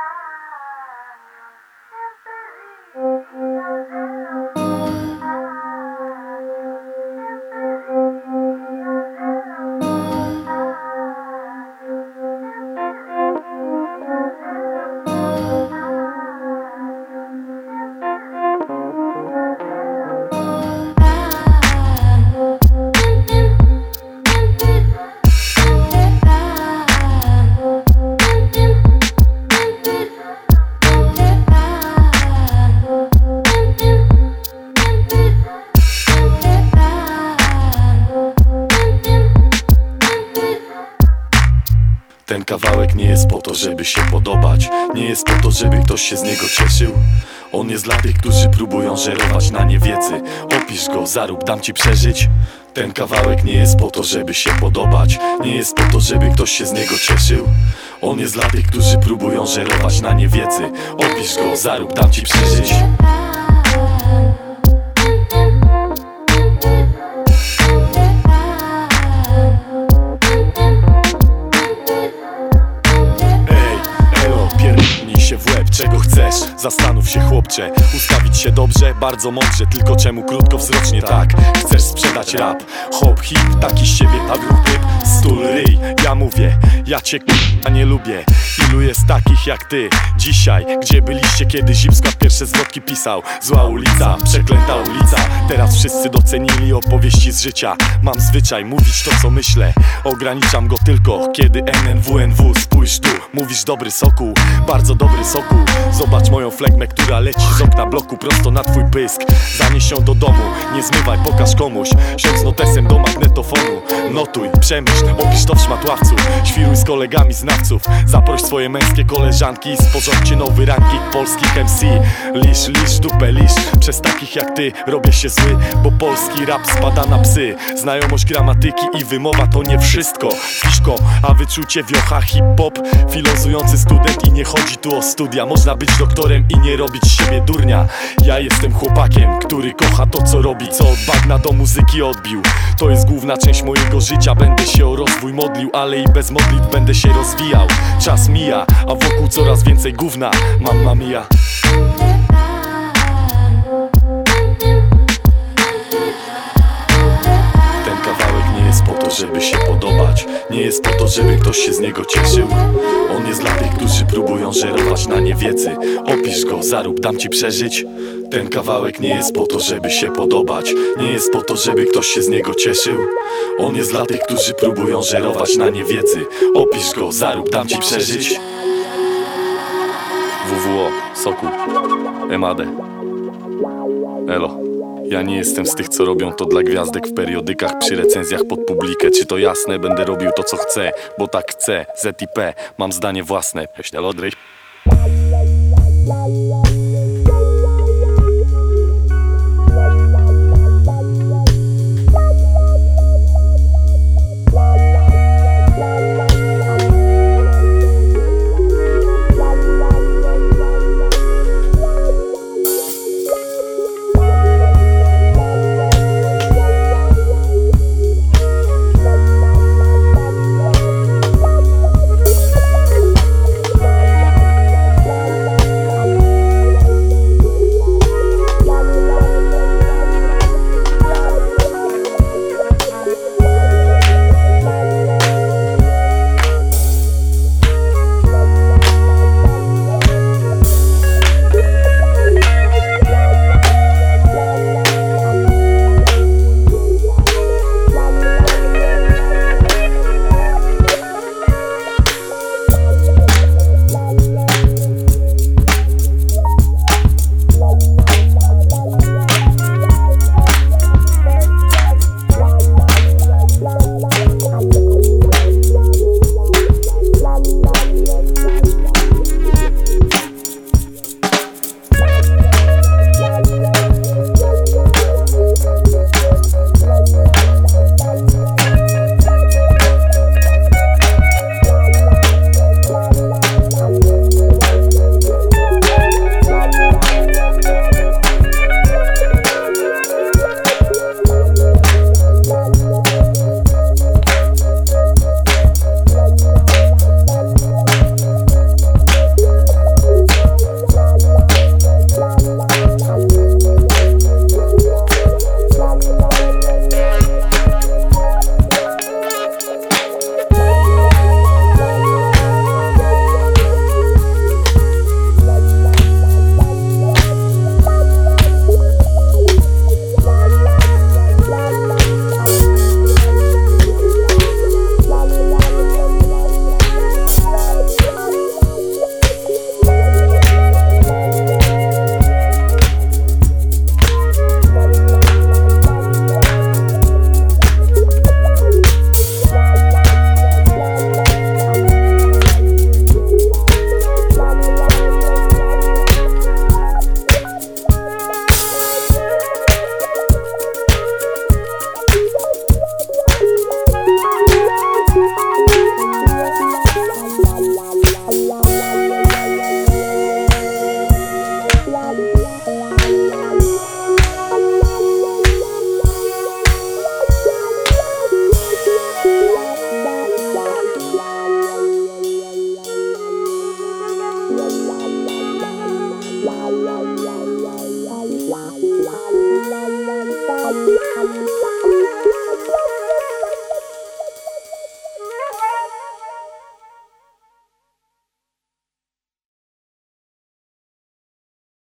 Bye. Ten kawałek nie jest po to, żeby się podobać. Nie jest po to, żeby ktoś się z niego cieszył. On jest dla tych, którzy próbują żerować na niewiedzy. Opisz go, zarób, dam ci przeżyć. Ten kawałek nie jest po to, żeby się podobać. Nie jest po to, żeby ktoś się z niego cieszył. On jest dla tych, którzy próbują żerować na niewiedzy. Opisz go, zarób, dam ci przeżyć się w łeb, czego chcesz? Zastanów się chłopcze, ustawić się dobrze, bardzo mądrze Tylko czemu krótkowzrocznie tak? Chcesz sprzedać rap, hop, hip, taki z ciebie pagruch typ Stul, ryj, ja mówię, ja cię k***a nie lubię. Ilu jest takich jak ty, dzisiaj Gdzie byliście kiedy Zipskład pierwsze zwrotki pisał? Zła ulica, przeklęta ulica. Teraz wszyscy docenili opowieści z życia. Mam zwyczaj mówić to co myślę. Ograniczam go tylko kiedy NNWNW Spójrz tu, mówisz dobry soku Bardzo dobry soku Zobacz moją flegmę, która leci z okna bloku Prosto na twój pysk. Zanieś ją do domu, nie zmywaj, pokaż komuś. Siądź notesem do magnetofonu. Notuj, przemyśl, opisz to w Świruj z kolegami znawców. Zaproś swoje męskie koleżanki Sporządźcie nowy ranking polskich MC Lisz, lisz, dupę lisz. Przez takich jak ty robię się zły Bo polski rap spada na psy. Znajomość gramatyki i wymowa to nie wszystko. Fiszko, a wyczucie wiocha hip-hop. Filozujący student i nie chodzi tu o studia. Można być doktorem i nie robić siebie durnia. Ja jestem chłopakiem, który kocha to co robi. Co od bagna do muzyki odbił. To jest główna część mojego życia. Będę się o rozwój modlił, ale i bez modlitw będę się rozwijał. Czas mija, a wokół coraz więcej gówna. Mamma mia Ten kawałek nie jest po to, żeby się podobać. Nie jest po to, żeby ktoś się z niego cieszył. On jest dla tych, którzy próbują żerować na niewiedzy. Opisz go, zarób, dam ci przeżyć Ten kawałek nie jest po to, żeby się podobać Nie jest po to, żeby ktoś się z niego cieszył On jest dla tych, którzy próbują żerować na niewiedzy Opisz go, zarób, dam ci przeżyć WWO, Sokół, Emadę Elo ja nie jestem z tych, co robią to dla gwiazdek w periodykach przy recenzjach pod publikę. Czy to jasne? Będę robił to, co chcę, bo tak chcę. ZIP, mam zdanie własne. Śnialodrej.